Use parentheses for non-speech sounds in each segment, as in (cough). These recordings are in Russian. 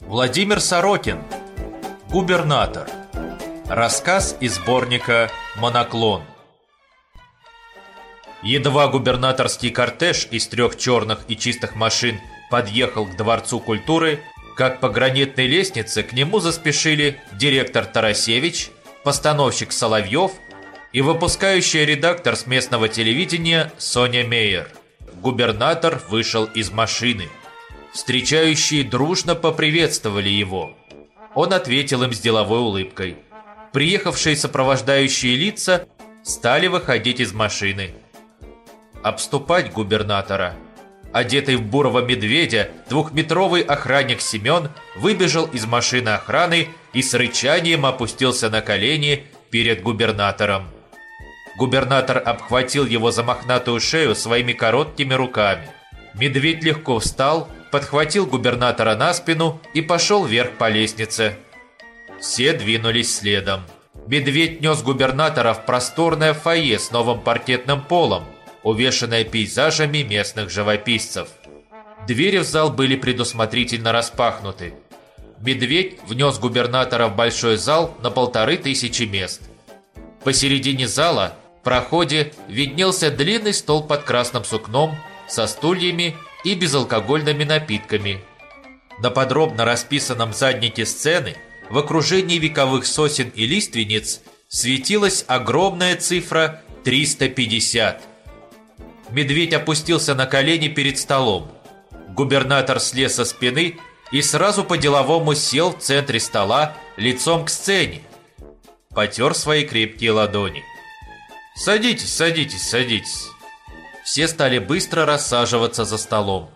Владимир Сорокин Губернатор. Рассказ из сборника «Моноклон» Едва губернаторский кортеж из трех черных и чистых машин подъехал к Дворцу культуры, как по гранитной лестнице к нему заспешили директор Тарасевич, постановщик Соловьев и выпускающий редактор с местного телевидения Соня Мейер. Губернатор вышел из машины. Встречающие дружно поприветствовали его. Он ответил им с деловой улыбкой. Приехавшие сопровождающие лица стали выходить из машины. Обступать губернатора. Одетый в бурого медведя, двухметровый охранник Семен выбежал из машины охраны и с рычанием опустился на колени перед губернатором. Губернатор обхватил его за мохнатую шею своими короткими руками. Медведь легко встал, подхватил губернатора на спину и пошел вверх по лестнице. Все двинулись следом. Медведь нес губернатора в просторное фойе с новым паркетным полом, увешанное пейзажами местных живописцев. Двери в зал были предусмотрительно распахнуты. Медведь внес губернатора в большой зал на полторы тысячи мест. Посередине зала в проходе виднелся длинный стол под красным сукном со стульями и безалкогольными напитками. На подробно расписанном заднике сцены в окружении вековых сосен и лиственниц светилась огромная цифра 350. Медведь опустился на колени перед столом. Губернатор слез со спины и сразу по-деловому сел в центре стола лицом к сцене. Потер свои крепкие ладони. «Садитесь, садитесь, садитесь». Все стали быстро рассаживаться за столом.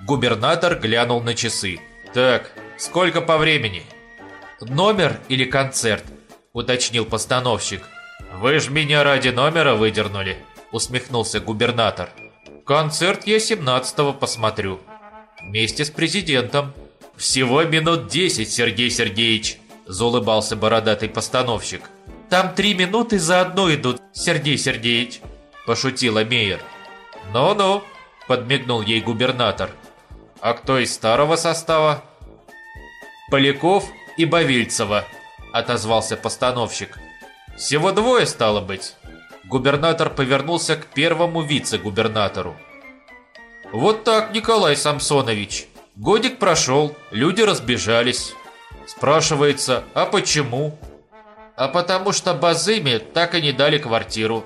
Губернатор глянул на часы. «Так, сколько по времени?» «Номер или концерт?» – уточнил постановщик. «Вы ж меня ради номера выдернули», – усмехнулся губернатор. «Концерт я 17-го посмотрю. Вместе с президентом». «Всего минут 10, Сергей Сергеевич», – заулыбался бородатый постановщик. «Там три минуты за одну идут, Сергей Сергеевич», – пошутила Мейер. «Ну-ну», – подмигнул ей губернатор. «А кто из старого состава?» «Поляков и Бавильцева», – отозвался постановщик. «Всего двое стало быть». Губернатор повернулся к первому вице-губернатору. «Вот так, Николай Самсонович. Годик прошел, люди разбежались. Спрашивается, а почему?» «А потому что Базыме так и не дали квартиру»,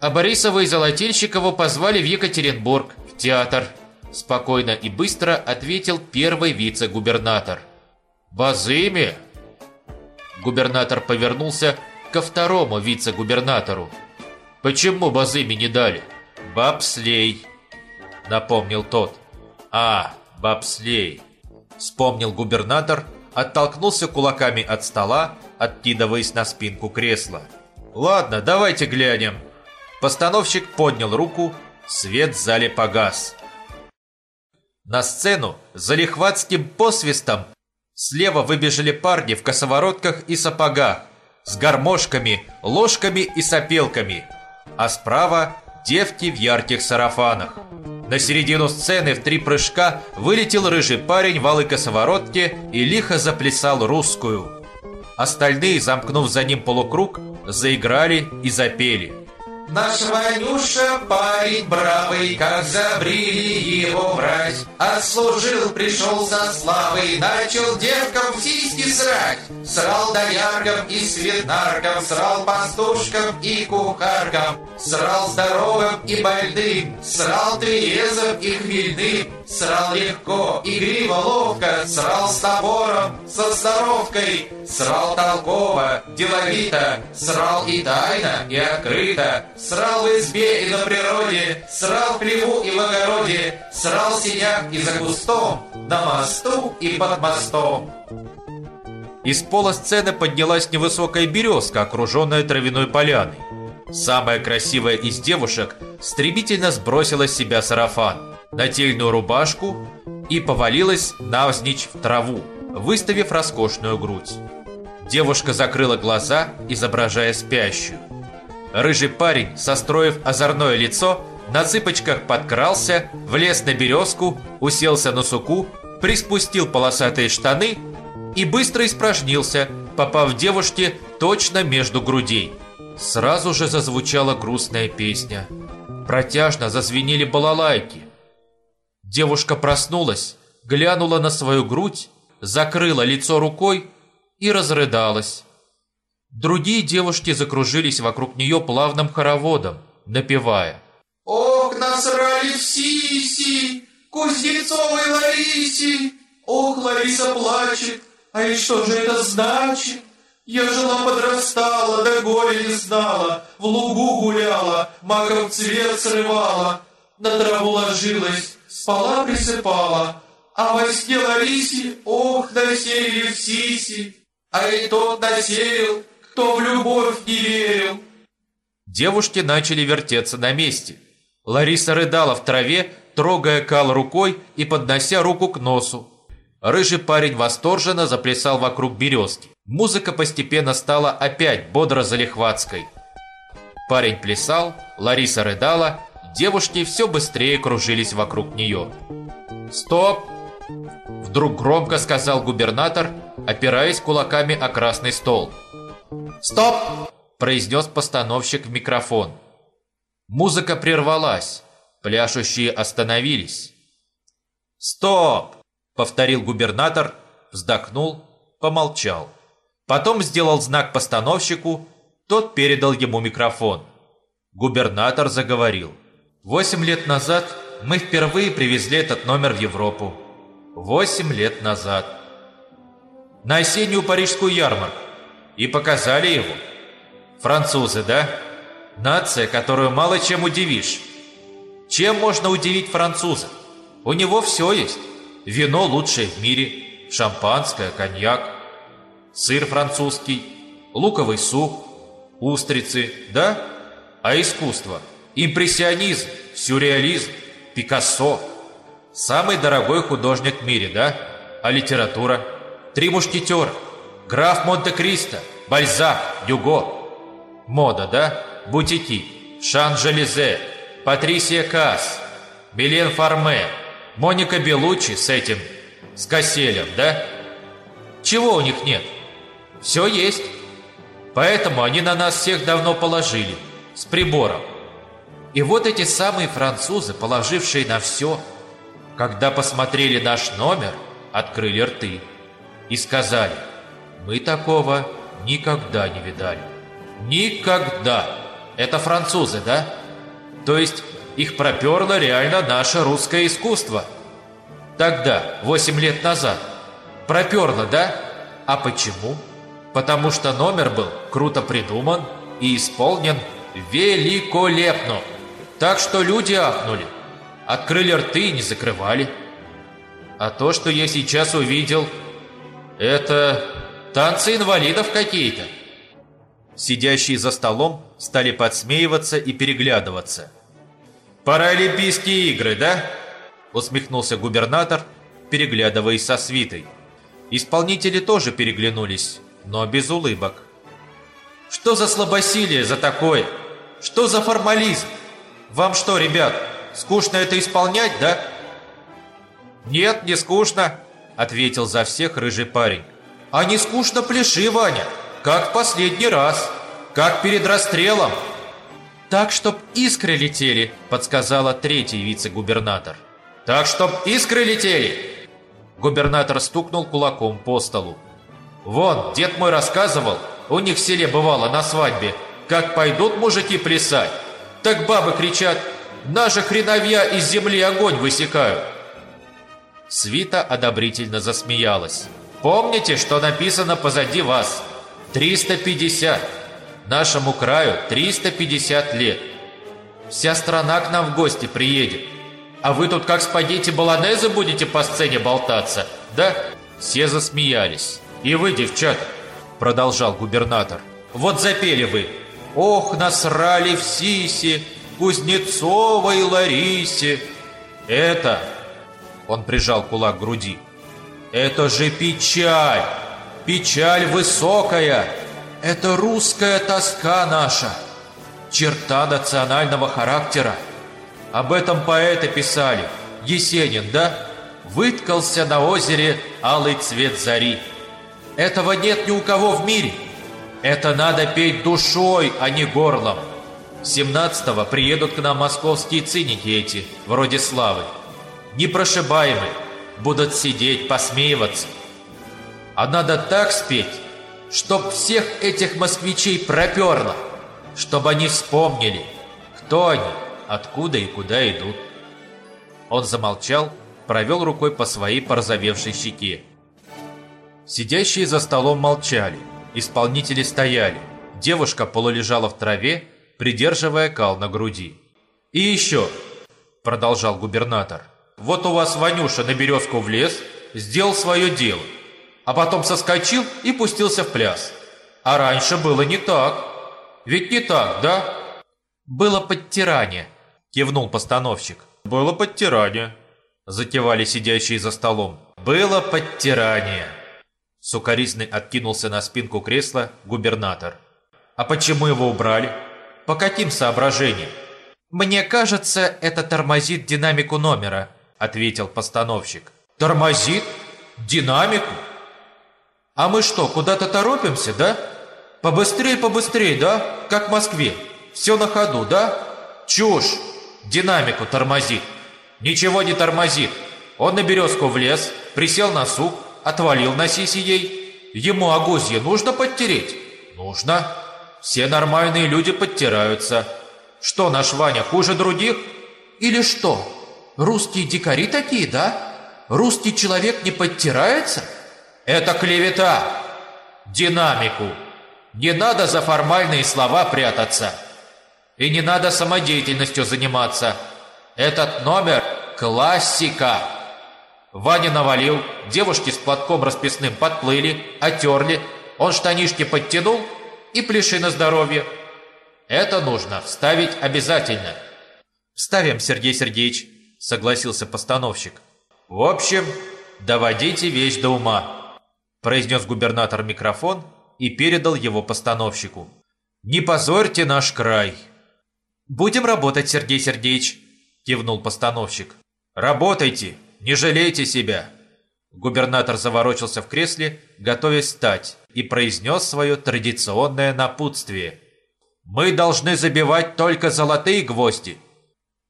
а Борисова и Золотильщикову позвали в Екатеринбург, в театр. Спокойно и быстро ответил первый вице-губернатор. «Базыми?» Губернатор повернулся ко второму вице-губернатору. «Почему Базыми не дали?» «Бабслей», — напомнил тот. «А, бабслей», — вспомнил губернатор, оттолкнулся кулаками от стола, откидываясь на спинку кресла. «Ладно, давайте глянем». Постановщик поднял руку, свет в зале погас. На сцену за лихватским посвистом слева выбежали парни в косоворотках и сапогах, с гармошками, ложками и сопелками, а справа девки в ярких сарафанах. На середину сцены в три прыжка вылетел рыжий парень в алой косоворотке и лихо заплясал русскую. Остальные, замкнув за ним полукруг, заиграли и запели – Наш Ванюша парень бравый, как забрили его брать. Отслужил, пришел со славой, начал девкам в сиськи срать. Срал дояркам и светнаркам, срал пастушкам и кухаркам. Срал здоровым и больным, срал трезвым и хмельным. Срал легко, игриво, ловко, срал с топором, со здоровкой. Срал толково, деловито, срал и тайно, и открыто. Срал в избе и на природе, срал в хлеву и в огороде, срал синяк и за кустом, на мосту и под мостом. Из пола сцены поднялась невысокая березка, окруженная травяной поляной. Самая красивая из девушек стремительно сбросила с себя сарафан, нательную рубашку и повалилась навзничь в траву, выставив роскошную грудь. Девушка закрыла глаза, изображая спящую. Рыжий парень, состроив озорное лицо, на цыпочках подкрался, влез на березку, уселся на суку, приспустил полосатые штаны и быстро испражнился, попав девушке точно между грудей. Сразу же зазвучала грустная песня. Протяжно зазвенели балалайки. Девушка проснулась, глянула на свою грудь, закрыла лицо рукой и разрыдалась. Другие девушки закружились вокруг нее плавным хороводом, напевая. «Ох, насрали в сиси, Кузнецовой Ларисе! Ох, Лариса плачет, а и что же это значит? Я жила подрастала, да горе не знала, В лугу гуляла, маков цвет срывала, На траву ложилась, спала присыпала, А во сне Ларисе, ох, насеяли в сиси, А и тот насеял, кто в любовь не верил. Девушки начали вертеться на месте. Лариса рыдала в траве, трогая кал рукой и поднося руку к носу. Рыжий парень восторженно заплясал вокруг березки. Музыка постепенно стала опять бодро залихватской. Парень плясал, Лариса рыдала, девушки все быстрее кружились вокруг нее. «Стоп!» Вдруг громко сказал губернатор, опираясь кулаками о красный стол. «Стоп!» – произнес постановщик в микрофон. Музыка прервалась, пляшущие остановились. «Стоп!» – повторил губернатор, вздохнул, помолчал. Потом сделал знак постановщику, тот передал ему микрофон. Губернатор заговорил. «Восемь лет назад мы впервые привезли этот номер в Европу. Восемь лет назад. На осеннюю парижскую ярмарку. И показали его. Французы, да? Нация, которую мало чем удивишь. Чем можно удивить француза? У него все есть. Вино лучшее в мире, шампанское, коньяк, сыр французский, луковый суп, устрицы, да? А искусство? Импрессионизм, сюрреализм, Пикассо. Самый дорогой художник в мире, да? А литература? Три мушкетера, граф Монте-Кристо, Бальзак, Дюго. Мода, да? Бутики, Шан-Железе, Патрисия Касс, Белен Фарме, Моника Белучи с этим, с Касселем, да? Чего у них нет? Все есть. Поэтому они на нас всех давно положили, с прибором. И вот эти самые французы, положившие на все, когда посмотрели наш номер, открыли рты и сказали, мы такого никогда не видали. Никогда. Это французы, да? То есть их проперло реально наше русское искусство. Тогда, 8 лет назад. Проперло, да? А почему? Потому что номер был круто придуман и исполнен великолепно. Так что люди ахнули. Открыли рты и не закрывали. А то, что я сейчас увидел, это танцы инвалидов какие-то. Сидящие за столом стали подсмеиваться и переглядываться. «Паралимпийские игры, да?» Усмехнулся губернатор, переглядываясь со свитой. Исполнители тоже переглянулись, но без улыбок. «Что за слабосилие за такое? Что за формализм? Вам что, ребят, скучно это исполнять, да?» «Нет, не скучно», — ответил за всех рыжий парень. «А не скучно пляши, Ваня!» Как в последний раз. Как перед расстрелом. Так, чтоб искры летели, подсказала третий вице-губернатор. Так, чтоб искры летели. Губернатор стукнул кулаком по столу. Вон, дед мой рассказывал, у них в селе бывало на свадьбе, как пойдут мужики плясать, так бабы кричат «Наши хреновья из земли огонь высекают!» Свита одобрительно засмеялась. «Помните, что написано позади вас?» 350. Нашему краю 350 лет. Вся страна к нам в гости приедет. А вы тут как спагетти баланезы будете по сцене болтаться, да? Все засмеялись. И вы, девчата, продолжал губернатор. Вот запели вы. Ох, насрали в сисе, Кузнецовой Ларисе. Это... Он прижал кулак к груди. Это же печаль! печаль высокая. Это русская тоска наша, черта национального характера. Об этом поэты писали. Есенин, да? Выткался на озере алый цвет зари. Этого нет ни у кого в мире. Это надо петь душой, а не горлом. 17-го приедут к нам московские циники эти, вроде Славы. Непрошибаемые, будут сидеть, посмеиваться. А надо так спеть, чтоб всех этих москвичей проперло, чтобы они вспомнили, кто они, откуда и куда идут. Он замолчал, провел рукой по своей порозовевшей щеке. Сидящие за столом молчали, исполнители стояли, девушка полулежала в траве, придерживая кал на груди. «И еще», — продолжал губернатор, — «вот у вас Ванюша на березку влез, сделал свое дело, а потом соскочил и пустился в пляс. А раньше было не так. Ведь не так, да?» «Было подтирание», — кивнул постановщик. «Было подтирание», — затевали сидящие за столом. «Было подтирание». Сукаризный откинулся на спинку кресла губернатор. «А почему его убрали? По каким соображениям?» «Мне кажется, это тормозит динамику номера», — ответил постановщик. «Тормозит? Динамику? А мы что, куда-то торопимся, да? Побыстрее, побыстрее, да? Как в Москве. Все на ходу, да? Чушь! Динамику тормозит. Ничего не тормозит. Он на березку влез, присел на сук, отвалил на сиси ей. Ему огузье нужно подтереть? Нужно. Все нормальные люди подтираются. Что, наш Ваня хуже других? Или что? Русские дикари такие, да? Русский человек не подтирается? Это клевета. Динамику. Не надо за формальные слова прятаться. И не надо самодеятельностью заниматься. Этот номер – классика. Ваня навалил, девушки с платком расписным подплыли, отерли, он штанишки подтянул и пляши на здоровье. Это нужно вставить обязательно. «Вставим, Сергей Сергеевич», — согласился постановщик. «В общем, доводите вещь до ума», — произнес губернатор микрофон и передал его постановщику. «Не позорьте наш край». «Будем работать, Сергей Сергеевич», — кивнул постановщик. «Работайте, не жалейте себя!» Губернатор заворочился в кресле, готовясь встать, и произнес свое традиционное напутствие. «Мы должны забивать только золотые гвозди!»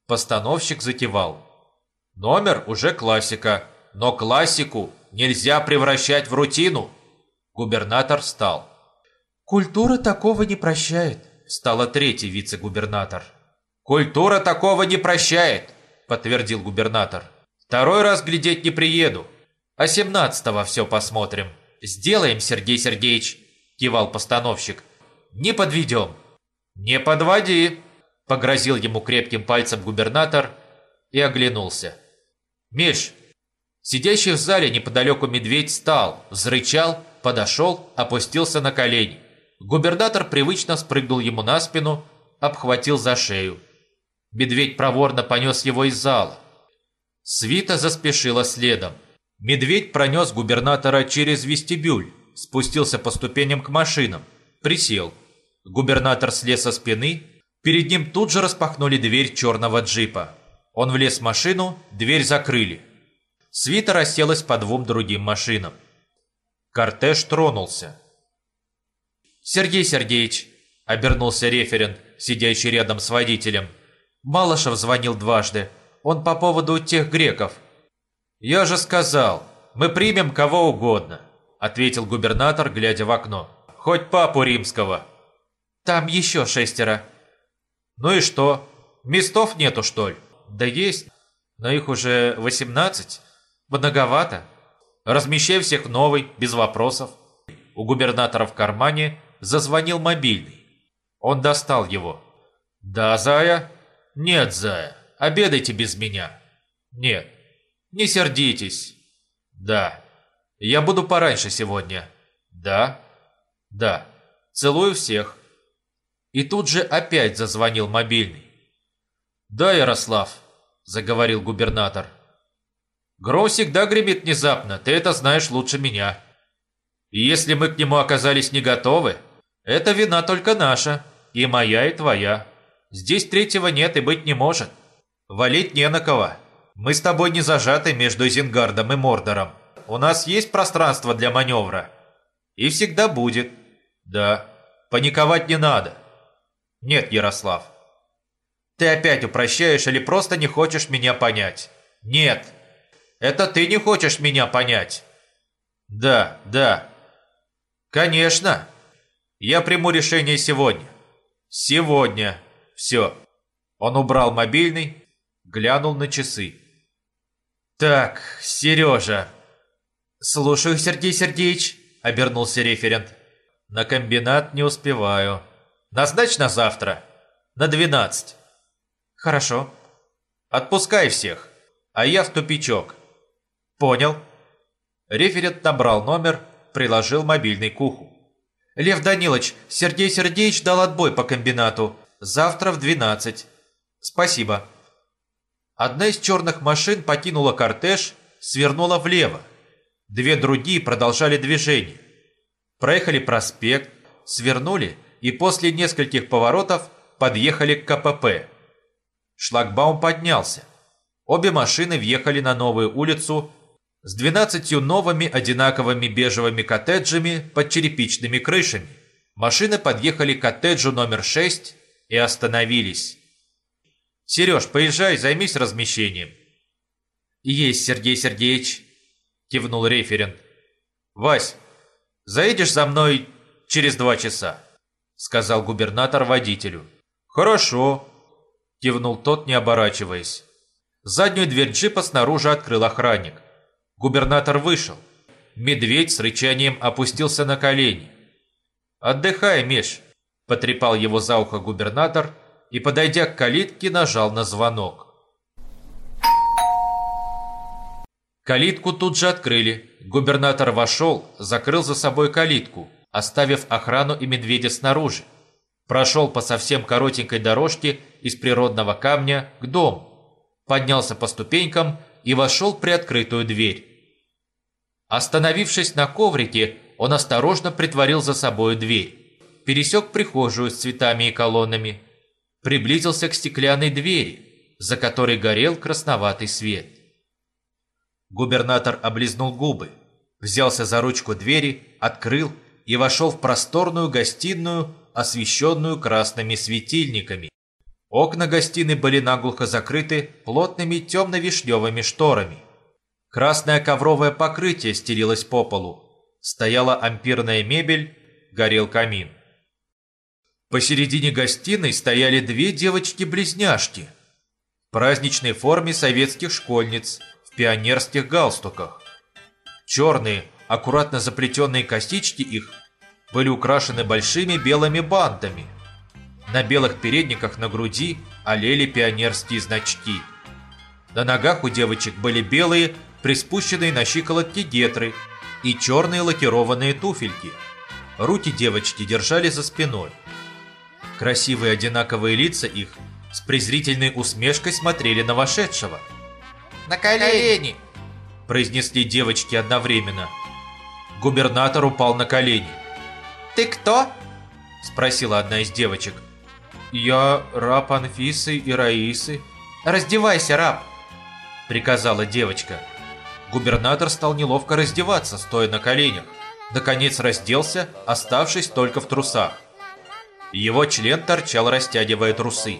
Постановщик закивал. «Номер уже классика, но классику нельзя превращать в рутину!» Губернатор встал. «Культура такого не прощает», — стала третий вице-губернатор. «Культура такого не прощает», — подтвердил губернатор. Второй раз глядеть не приеду. А семнадцатого все посмотрим. Сделаем, Сергей Сергеевич, кивал постановщик. Не подведем. Не подводи, погрозил ему крепким пальцем губернатор и оглянулся. Миш, сидящий в зале неподалеку медведь встал, взрычал, подошел, опустился на колени. Губернатор привычно спрыгнул ему на спину, обхватил за шею. Медведь проворно понес его из зала. Свита заспешила следом. Медведь пронес губернатора через вестибюль, спустился по ступеням к машинам, присел. Губернатор слез со спины, перед ним тут же распахнули дверь черного джипа. Он влез в машину, дверь закрыли. Свита расселась по двум другим машинам. Кортеж тронулся. «Сергей Сергеевич», — обернулся референт, сидящий рядом с водителем. Малышев звонил дважды. Он по поводу тех греков. Я же сказал, мы примем кого угодно, ответил губернатор, глядя в окно. Хоть папу римского. Там еще шестеро. Ну и что? Местов нету, что ли? Да есть, но их уже восемнадцать. Многовато. Размещай всех новый, без вопросов. У губернатора в кармане зазвонил мобильный. Он достал его. «Да, Зая?» «Нет, Зая. Обедайте без меня. Нет, не сердитесь. Да. Я буду пораньше сегодня. Да. Да. Целую всех. И тут же опять зазвонил мобильный. «Да, Ярослав», — заговорил губернатор. «Гром всегда гремит внезапно, ты это знаешь лучше меня». И если мы к нему оказались не готовы, это вина только наша, и моя, и твоя. Здесь третьего нет и быть не может. Валить не на кого. Мы с тобой не зажаты между Зингардом и Мордором. У нас есть пространство для маневра. И всегда будет. Да, паниковать не надо. Нет, Ярослав. Ты опять упрощаешь или просто не хочешь меня понять? Нет. Это ты не хочешь меня понять. Да, да. Конечно. Я приму решение сегодня. Сегодня. Все. Он убрал мобильный, глянул на часы. Так, Сережа. Слушаю, Сергей Сергеевич, обернулся референт. На комбинат не успеваю. Назначь на завтра. На 12. Хорошо. Отпускай всех, а я в тупичок. Понял. Референт набрал номер, приложил мобильный к уху. Лев Данилович, Сергей Сергеевич дал отбой по комбинату. Завтра в 12. Спасибо. Одна из черных машин покинула кортеж, свернула влево. Две другие продолжали движение. Проехали проспект, свернули и после нескольких поворотов подъехали к КПП. Шлагбаум поднялся. Обе машины въехали на новую улицу с двенадцатью новыми одинаковыми бежевыми коттеджами под черепичными крышами. Машины подъехали к коттеджу номер 6 и остановились. «Сереж, поезжай, займись размещением». «Есть, Сергей Сергеевич», – кивнул референт. «Вась, заедешь за мной через два часа», – сказал губернатор водителю. «Хорошо», – кивнул тот, не оборачиваясь. Заднюю дверь джипа снаружи открыл охранник. Губернатор вышел. Медведь с рычанием опустился на колени. «Отдыхай, Миш», – потрепал его за ухо губернатор и, подойдя к калитке, нажал на звонок. Калитку тут же открыли. Губернатор вошел, закрыл за собой калитку, оставив охрану и медведя снаружи. Прошел по совсем коротенькой дорожке из природного камня к дому, поднялся по ступенькам и вошел в приоткрытую дверь. Остановившись на коврике, он осторожно притворил за собой дверь, пересек прихожую с цветами и колоннами, приблизился к стеклянной двери, за которой горел красноватый свет. Губернатор облизнул губы, взялся за ручку двери, открыл и вошел в просторную гостиную, освещенную красными светильниками. Окна гостиной были наглухо закрыты плотными темно-вишневыми шторами. Красное ковровое покрытие стелилось по полу. Стояла ампирная мебель, горел камин. Посередине гостиной стояли две девочки-близняшки в праздничной форме советских школьниц в пионерских галстуках. Черные, аккуратно заплетенные косички их были украшены большими белыми бантами – на белых передниках на груди олели пионерские значки. На ногах у девочек были белые, приспущенные на щиколотки гетры и черные лакированные туфельки. Руки девочки держали за спиной. Красивые одинаковые лица их с презрительной усмешкой смотрели на вошедшего. «На колени!» – произнесли девочки одновременно. Губернатор упал на колени. «Ты кто?» – спросила одна из девочек. «Я раб Анфисы и Раисы». «Раздевайся, раб!» – приказала девочка. Губернатор стал неловко раздеваться, стоя на коленях. Наконец разделся, оставшись только в трусах. Его член торчал, растягивая трусы.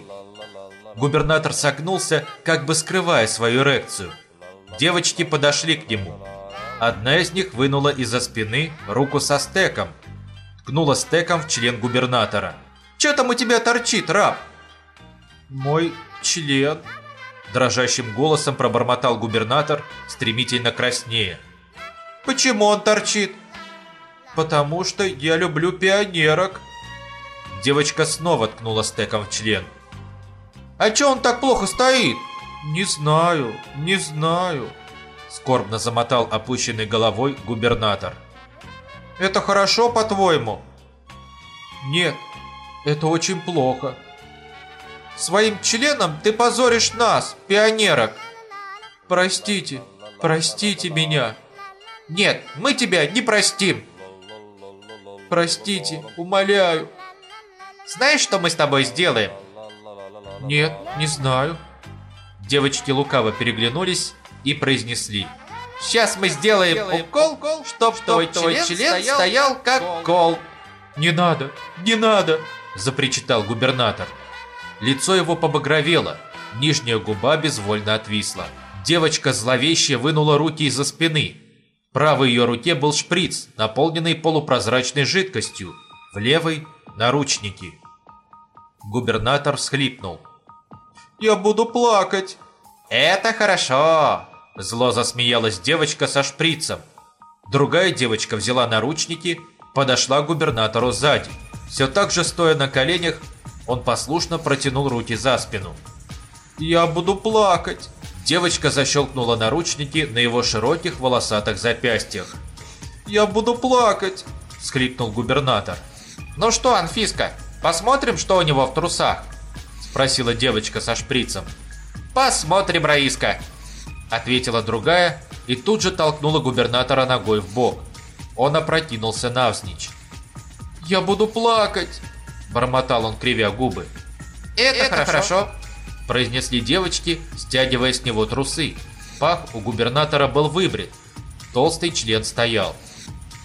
Губернатор согнулся, как бы скрывая свою эрекцию. Девочки подошли к нему. Одна из них вынула из-за спины руку со стеком. Ткнула стеком в член губернатора – что там у тебя торчит, раб?» «Мой член», – дрожащим голосом пробормотал губернатор, стремительно краснея. «Почему он торчит?» «Потому что я люблю пионерок». Девочка снова ткнула стеком в член. «А чё он так плохо стоит?» «Не знаю, не знаю», – скорбно замотал опущенной головой губернатор. «Это хорошо, по-твоему?» «Нет, это очень плохо. Своим членом ты позоришь нас, пионерок. Простите, простите меня. Нет, мы тебя не простим. Простите, умоляю. Знаешь, что мы с тобой сделаем? Нет, не знаю. Девочки лукаво переглянулись и произнесли. Сейчас мы сделаем укол, чтоб твой член стоял как кол. Не надо, не надо, запричитал губернатор. Лицо его побагровело, нижняя губа безвольно отвисла. Девочка зловеще вынула руки из-за спины. В правой ее руке был шприц, наполненный полупрозрачной жидкостью. В левой – наручники. Губернатор всхлипнул. «Я буду плакать!» «Это хорошо!» Зло засмеялась девочка со шприцем. Другая девочка взяла наручники, подошла к губернатору сзади. Все так же стоя на коленях, он послушно протянул руки за спину. «Я буду плакать!» Девочка защелкнула наручники на его широких волосатых запястьях. «Я буду плакать!» – всхлипнул губернатор. «Ну что, Анфиска, посмотрим, что у него в трусах?» – спросила девочка со шприцем. «Посмотрим, Раиска!» – ответила другая и тут же толкнула губернатора ногой в бок. Он опрокинулся навзничь. «Я буду плакать!» – бормотал он, кривя губы. «Это, Это хорошо. хорошо!» – произнесли девочки, стягивая с него трусы. Пах у губернатора был выбрит. Толстый член стоял.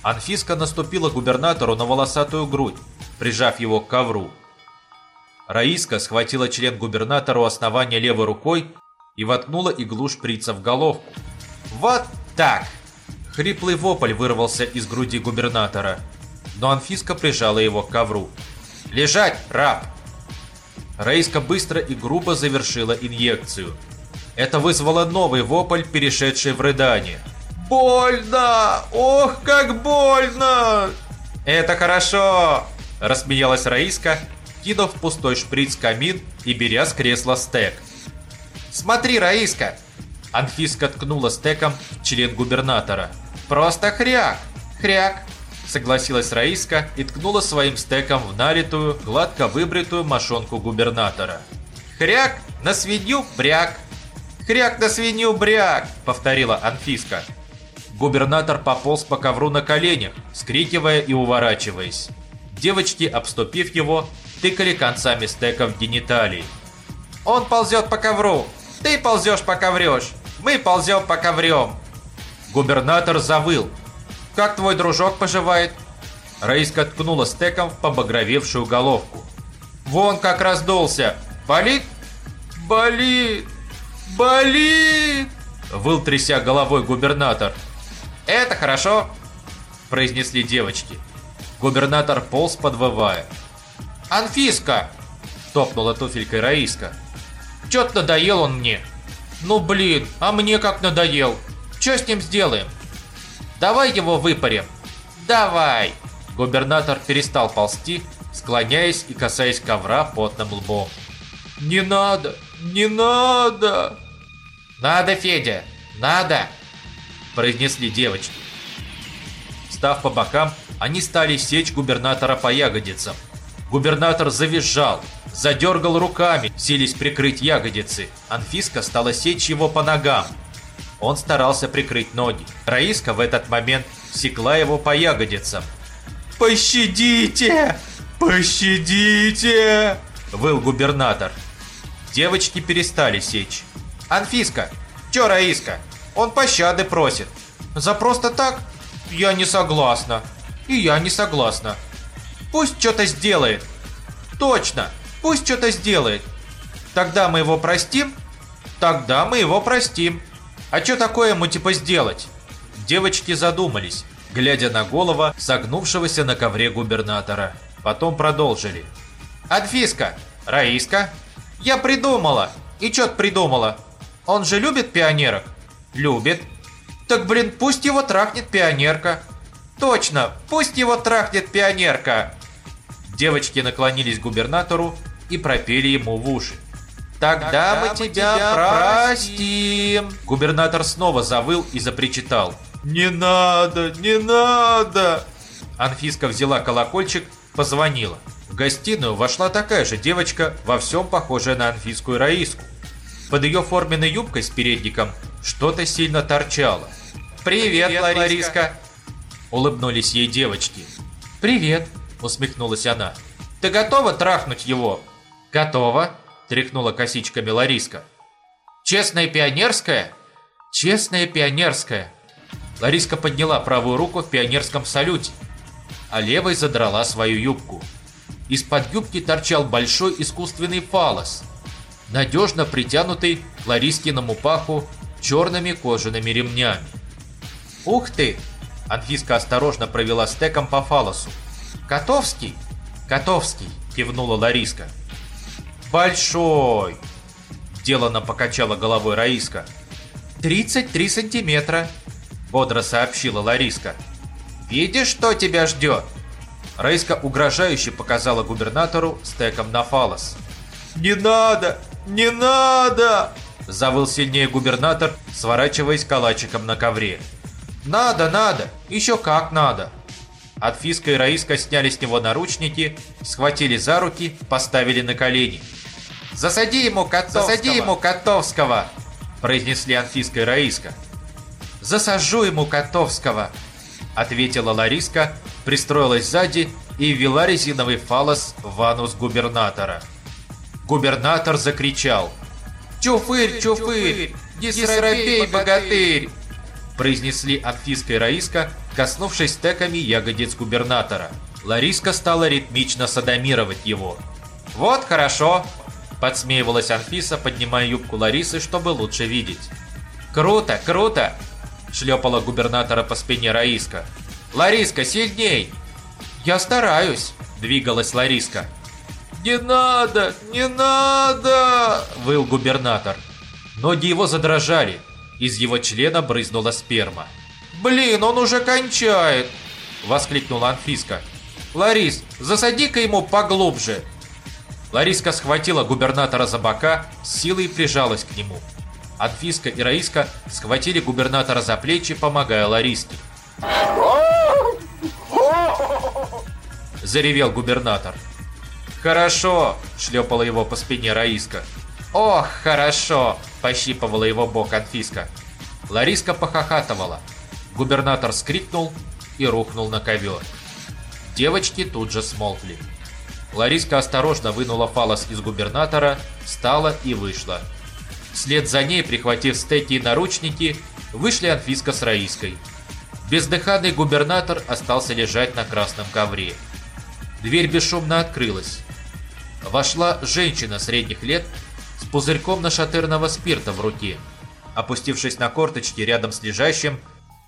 Анфиска наступила губернатору на волосатую грудь, прижав его к ковру. Раиска схватила член губернатора у основания левой рукой и воткнула иглу шприца в головку. «Вот так!» Хриплый вопль вырвался из груди губернатора, но Анфиска прижала его к ковру. «Лежать, раб!» Раиска быстро и грубо завершила инъекцию. Это вызвало новый вопль, перешедший в рыдание. «Больно! Ох, как больно!» «Это хорошо!» – рассмеялась Раиска, кинув пустой шприц камин и беря с кресла стек. «Смотри, Раиска!» Анфиска ткнула стеком в член губернатора. «Просто хряк! Хряк!» Согласилась Раиска и ткнула своим стеком в налитую, гладко выбритую мошонку губернатора. «Хряк на свинью бряк!» «Хряк на свинью бряк!» — повторила Анфиска. Губернатор пополз по ковру на коленях, скрикивая и уворачиваясь. Девочки, обступив его, тыкали концами стеков в гениталии. «Он ползет по ковру! Ты ползешь, пока врешь! Мы ползем, пока врем!» Губернатор завыл. «Как твой дружок поживает?» Раиска ткнула стеком в побагровевшую головку. «Вон как раздулся! Болит?» «Болит! Болит!» Выл, тряся головой губернатор. «Это хорошо!» Произнесли девочки. Губернатор полз, подвывая. «Анфиска!» Топнула туфелькой Раиска. «Чё-то надоел он мне!» «Ну блин, а мне как надоел! Чё с ним сделаем?» «Давай его выпарим!» «Давай!» Губернатор перестал ползти, склоняясь и касаясь ковра потным лбом. «Не надо! Не надо!» «Надо, Федя! Надо!» Произнесли девочки. Став по бокам, они стали сечь губернатора по ягодицам. Губернатор завизжал, задергал руками, сились прикрыть ягодицы. Анфиска стала сечь его по ногам. Он старался прикрыть ноги. Раиска в этот момент секла его по ягодицам. «Пощадите! Пощадите!» – выл губернатор. Девочки перестали сечь. «Анфиска! Чё, Раиска? Он пощады просит!» «За просто так? Я не согласна!» «И я не согласна!» «Пусть что-то сделает!» «Точно! Пусть что-то сделает. Тогда мы его простим? Тогда мы его простим. А что такое ему типа сделать? Девочки задумались, глядя на голову согнувшегося на ковре губернатора. Потом продолжили. Адфиска, Раиска, я придумала. И что ты придумала? Он же любит пионерок? Любит. Так, блин, пусть его трахнет пионерка. Точно, пусть его трахнет пионерка. Девочки наклонились к губернатору и пропели ему в уши. «Тогда, Тогда мы, тебя, тебя простим!» Губернатор снова завыл и запричитал. «Не надо, не надо!» Анфиска взяла колокольчик, позвонила. В гостиную вошла такая же девочка, во всем похожая на Анфиску и Раиску. Под ее форменной юбкой с передником что-то сильно торчало. «Привет, Привет Лариска!» Улыбнулись ей девочки. «Привет», — усмехнулась она. «Ты готова трахнуть его?» «Готова», — тряхнула косичками Лариска. «Честная пионерская?» «Честная пионерская». Лариска подняла правую руку в пионерском салюте, а левой задрала свою юбку. Из-под юбки торчал большой искусственный фалос, надежно притянутый Ларискиному паху черными кожаными ремнями. «Ух ты!» Анфиска осторожно провела стеком по фалосу. «Котовский?» «Котовский!» – кивнула Лариска. «Большой!» – делано покачала головой Раиска. «33 сантиметра!» – бодро сообщила Лариска. «Видишь, что тебя ждет?» Раиска угрожающе показала губернатору стеком на фалос. «Не надо! Не надо!» Завыл сильнее губернатор, сворачиваясь калачиком на ковре. «Надо, надо! Еще как надо!» Отфиска и Раиска сняли с него наручники, схватили за руки, поставили на колени. «Засади ему Котовского!» «Засади ему Котовского!» произнесли Анфиска и Раиска. «Засажу ему Котовского!» ответила Лариска, пристроилась сзади и ввела резиновый фалос в анус губернатора. Губернатор закричал «Чуфырь, чуфырь! Не срабей, богатырь!» произнесли Анфиска и Раиска, коснувшись стеками ягодиц губернатора. Лариска стала ритмично садомировать его. «Вот хорошо!» – подсмеивалась Анфиса, поднимая юбку Ларисы, чтобы лучше видеть. «Круто, круто!» – шлепала губернатора по спине Раиска. «Лариска, сильней!» «Я стараюсь!» – двигалась Лариска. «Не надо! Не надо!» – выл губернатор. Ноги его задрожали, из его члена брызнула сперма. «Блин, он уже кончает!» – воскликнула Анфиска. «Ларис, засади-ка ему поглубже!» Лариска схватила губернатора за бока, с силой прижалась к нему. Анфиска и Раиска схватили губернатора за плечи, помогая Лариске. (laughs) Заревел губернатор. «Хорошо!» – шлепала его по спине Раиска. «Ох, хорошо!» – пощипывала его бок Анфиска. Лариска похохатывала. Губернатор скрикнул и рухнул на ковер. Девочки тут же смолкли. Лариска осторожно вынула фалос из губернатора, встала и вышла. Вслед за ней, прихватив стеки и наручники, вышли Анфиска с Раиской. Бездыханный губернатор остался лежать на красном ковре. Дверь бесшумно открылась. Вошла женщина средних лет с пузырьком нашатырного спирта в руке. Опустившись на корточки рядом с лежащим,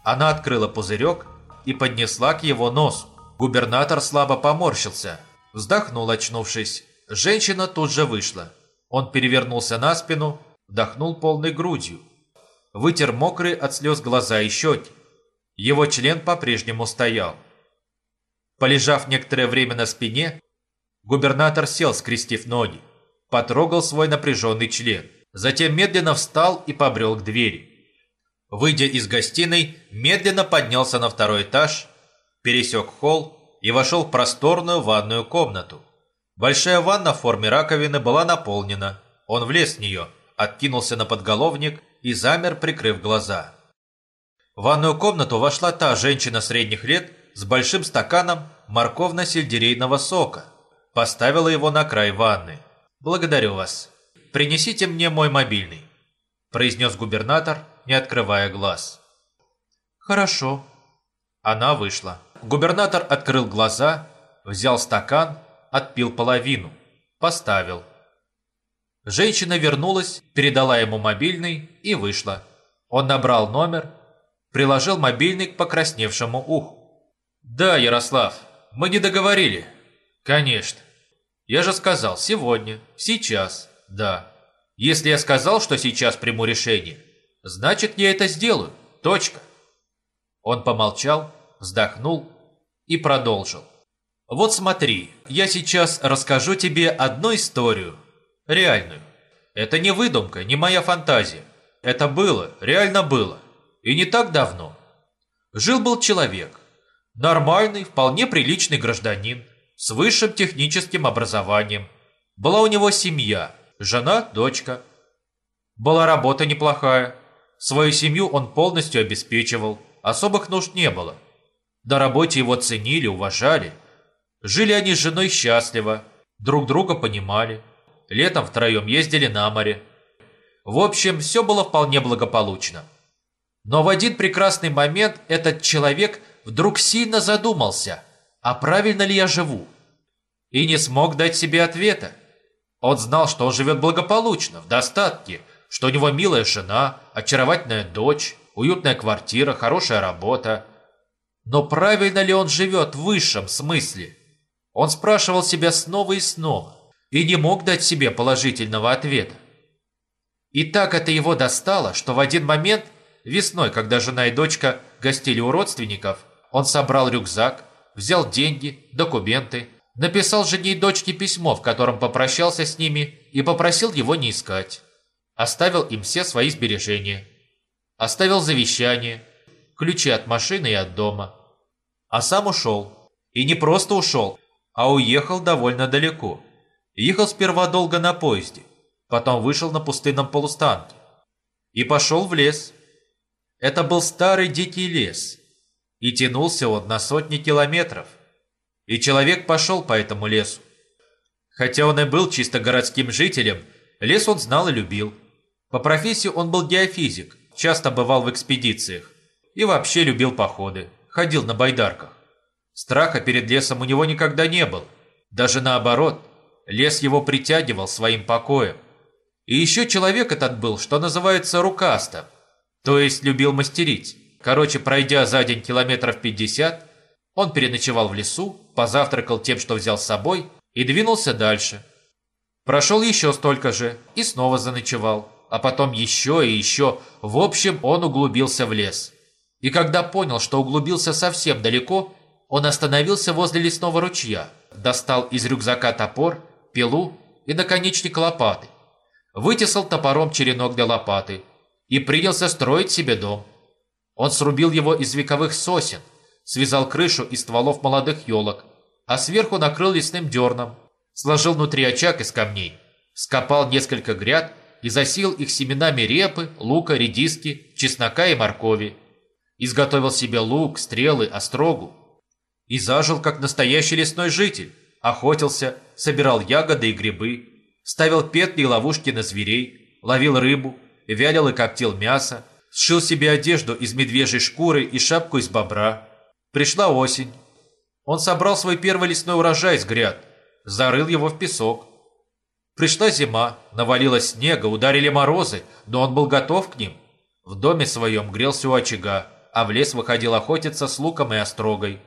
она открыла пузырек и поднесла к его носу. Губернатор слабо поморщился, вздохнул, очнувшись. Женщина тут же вышла. Он перевернулся на спину, вдохнул полной грудью. Вытер мокрые от слез глаза и щеки. Его член по-прежнему стоял. Полежав некоторое время на спине, губернатор сел, скрестив ноги, потрогал свой напряженный член. Затем медленно встал и побрел к двери. Выйдя из гостиной, медленно поднялся на второй этаж, пересек холл и вошел в просторную ванную комнату. Большая ванна в форме раковины была наполнена. Он влез в нее, откинулся на подголовник и замер, прикрыв глаза. В ванную комнату вошла та женщина средних лет с большим стаканом морковно-сельдерейного сока. Поставила его на край ванны. «Благодарю вас. Принесите мне мой мобильный», – произнес губернатор, не открывая глаз. «Хорошо». Она вышла. Губернатор открыл глаза, взял стакан, отпил половину, поставил. Женщина вернулась, передала ему мобильный и вышла. Он набрал номер, приложил мобильный к покрасневшему уху. «Да, Ярослав, мы не договорили». «Конечно. Я же сказал, сегодня, сейчас, да. Если я сказал, что сейчас приму решение, значит, я это сделаю. Точка». Он помолчал, вздохнул и продолжил. «Вот смотри, я сейчас расскажу тебе одну историю, реальную. Это не выдумка, не моя фантазия. Это было, реально было. И не так давно. Жил-был человек. Нормальный, вполне приличный гражданин. С высшим техническим образованием. Была у него семья. Жена, дочка. Была работа неплохая. Свою семью он полностью обеспечивал. Особых нужд не было. На работе его ценили, уважали. Жили они с женой счастливо, друг друга понимали. Летом втроем ездили на море. В общем, все было вполне благополучно. Но в один прекрасный момент этот человек вдруг сильно задумался, а правильно ли я живу? И не смог дать себе ответа. Он знал, что он живет благополучно, в достатке, что у него милая жена, очаровательная дочь, уютная квартира, хорошая работа. Но правильно ли он живет в высшем смысле? Он спрашивал себя снова и снова и не мог дать себе положительного ответа. И так это его достало, что в один момент, весной, когда жена и дочка гостили у родственников, он собрал рюкзак, взял деньги, документы, написал жене и дочке письмо, в котором попрощался с ними и попросил его не искать. Оставил им все свои сбережения. Оставил завещание, ключи от машины и от дома. А сам ушел. И не просто ушел, а уехал довольно далеко. Ехал сперва долго на поезде, потом вышел на пустынном полустанке и пошел в лес. Это был старый дикий лес, и тянулся он на сотни километров. И человек пошел по этому лесу. Хотя он и был чисто городским жителем, лес он знал и любил. По профессии он был геофизик, часто бывал в экспедициях и вообще любил походы, ходил на байдарках. Страха перед лесом у него никогда не было. Даже наоборот, лес его притягивал своим покоем. И еще человек этот был, что называется, рукастым, то есть любил мастерить. Короче, пройдя за день километров 50, он переночевал в лесу, позавтракал тем, что взял с собой, и двинулся дальше. Прошел еще столько же и снова заночевал, а потом еще и еще. В общем, он углубился в лес. И когда понял, что углубился совсем далеко, он остановился возле лесного ручья, достал из рюкзака топор, пилу и наконечник лопаты, вытесал топором черенок для лопаты и принялся строить себе дом. Он срубил его из вековых сосен, связал крышу из стволов молодых елок, а сверху накрыл лесным дерном, сложил внутри очаг из камней, скопал несколько гряд и засеял их семенами репы, лука, редиски, чеснока и моркови. Изготовил себе лук, стрелы, острогу, и зажил как настоящий лесной житель. Охотился, собирал ягоды и грибы, ставил петли и ловушки на зверей, ловил рыбу, вялил и коптил мясо, сшил себе одежду из медвежьей шкуры и шапку из бобра. Пришла осень. Он собрал свой первый лесной урожай с гряд, зарыл его в песок. Пришла зима, навалилось снега, ударили морозы, но он был готов к ним. В доме своем грелся у очага, а в лес выходил охотиться с луком и острогой.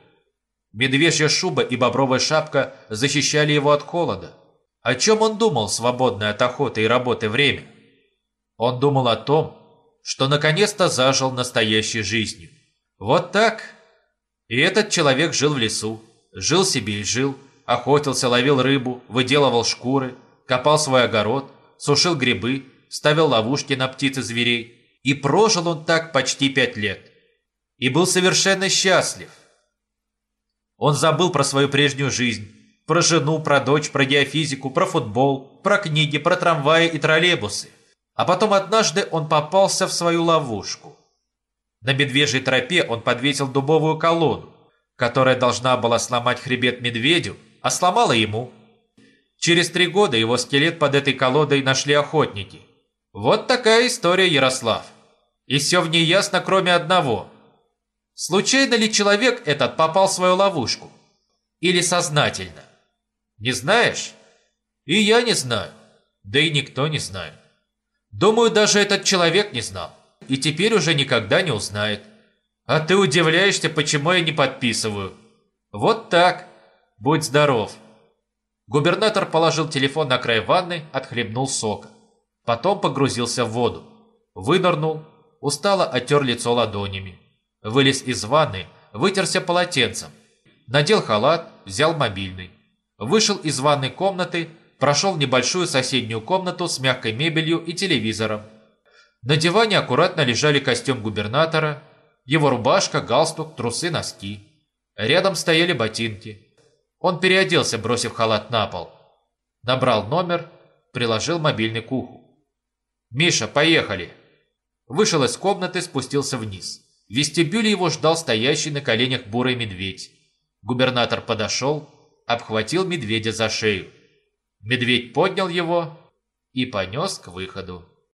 Медвежья шуба и бобровая шапка защищали его от холода. О чем он думал свободное от охоты и работы время? Он думал о том, что наконец-то зажил настоящей жизнью. Вот так. И этот человек жил в лесу, жил себе и жил, охотился, ловил рыбу, выделывал шкуры, копал свой огород, сушил грибы, ставил ловушки на птиц и зверей. И прожил он так почти пять лет. И был совершенно счастлив. Он забыл про свою прежнюю жизнь, про жену, про дочь, про геофизику, про футбол, про книги, про трамваи и троллейбусы. А потом однажды он попался в свою ловушку. На медвежьей тропе он подвесил дубовую колоду, которая должна была сломать хребет медведю, а сломала ему. Через три года его скелет под этой колодой нашли охотники. Вот такая история, Ярослав. И все в ней ясно, кроме одного – Случайно ли человек этот попал в свою ловушку? Или сознательно? Не знаешь? И я не знаю. Да и никто не знает. Думаю, даже этот человек не знал. И теперь уже никогда не узнает. А ты удивляешься, почему я не подписываю. Вот так. Будь здоров. Губернатор положил телефон на край ванны, отхлебнул сока. Потом погрузился в воду. Вынырнул, устало оттер лицо ладонями. Вылез из ванны, вытерся полотенцем, надел халат, взял мобильный. Вышел из ванной комнаты, прошел в небольшую соседнюю комнату с мягкой мебелью и телевизором. На диване аккуратно лежали костюм губернатора, его рубашка, галстук, трусы, носки. Рядом стояли ботинки. Он переоделся, бросив халат на пол. Набрал номер, приложил мобильный к уху. «Миша, поехали!» Вышел из комнаты, спустился вниз. В вестибюле его ждал стоящий на коленях бурый медведь. Губернатор подошел, обхватил медведя за шею. Медведь поднял его и понес к выходу.